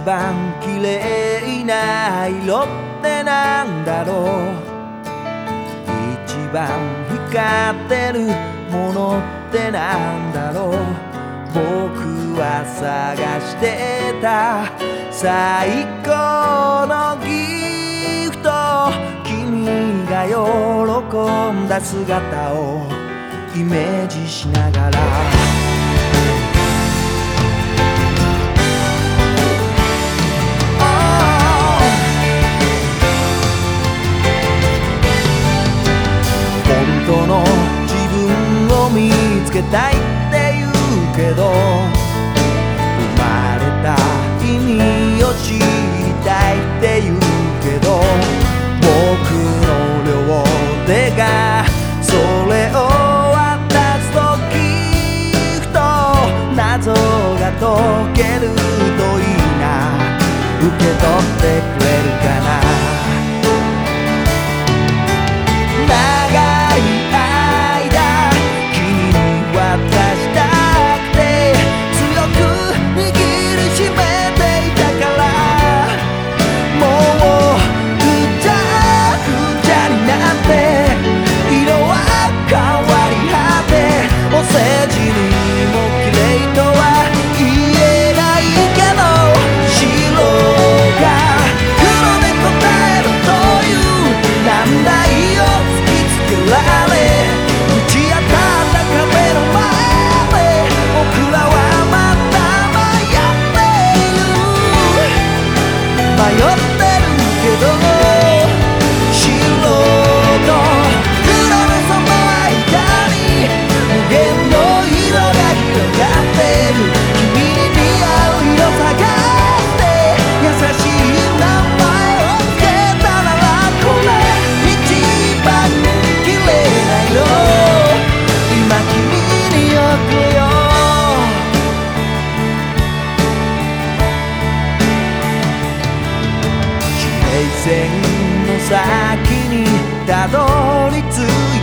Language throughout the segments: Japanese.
一番綺麗な色ってなんだろう。一番光ってるものってなんだろう。僕は探してた最高のギフト。君が喜んだ姿をイメージしながら。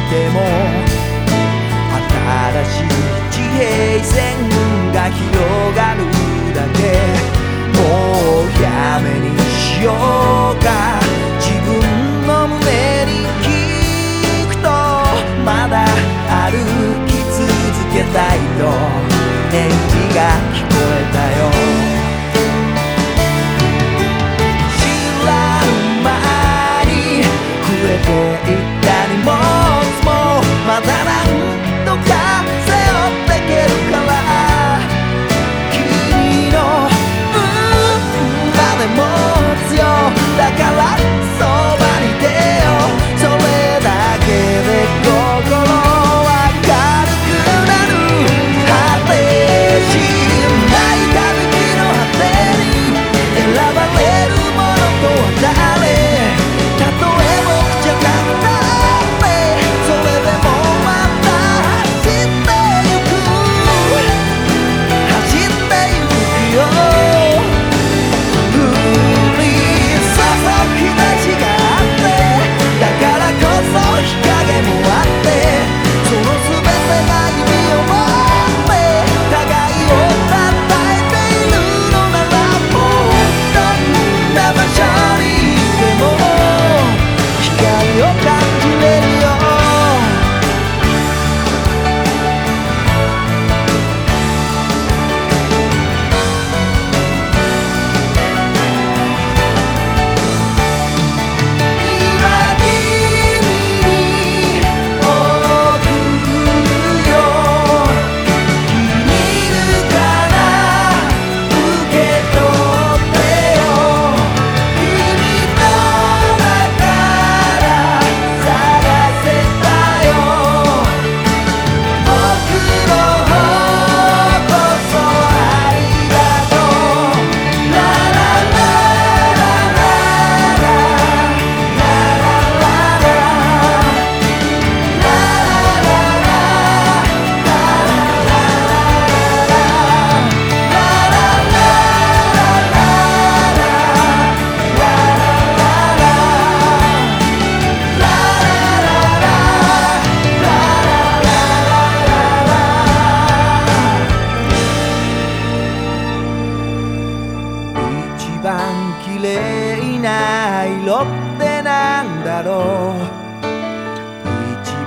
ても新しい地平線が広がるだけ。もうやめにしようか。自分の胸に聞くとまだ歩き続けたいと。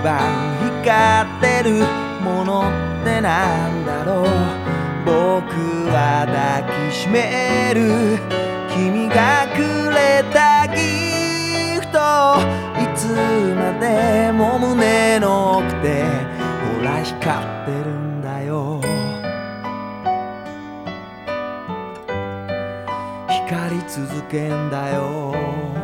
番光ってるものってなんだろう僕は抱きしめる君がくれたギフトいつまでも胸の奥でほら光ってるんだよ。光り続けんだよ。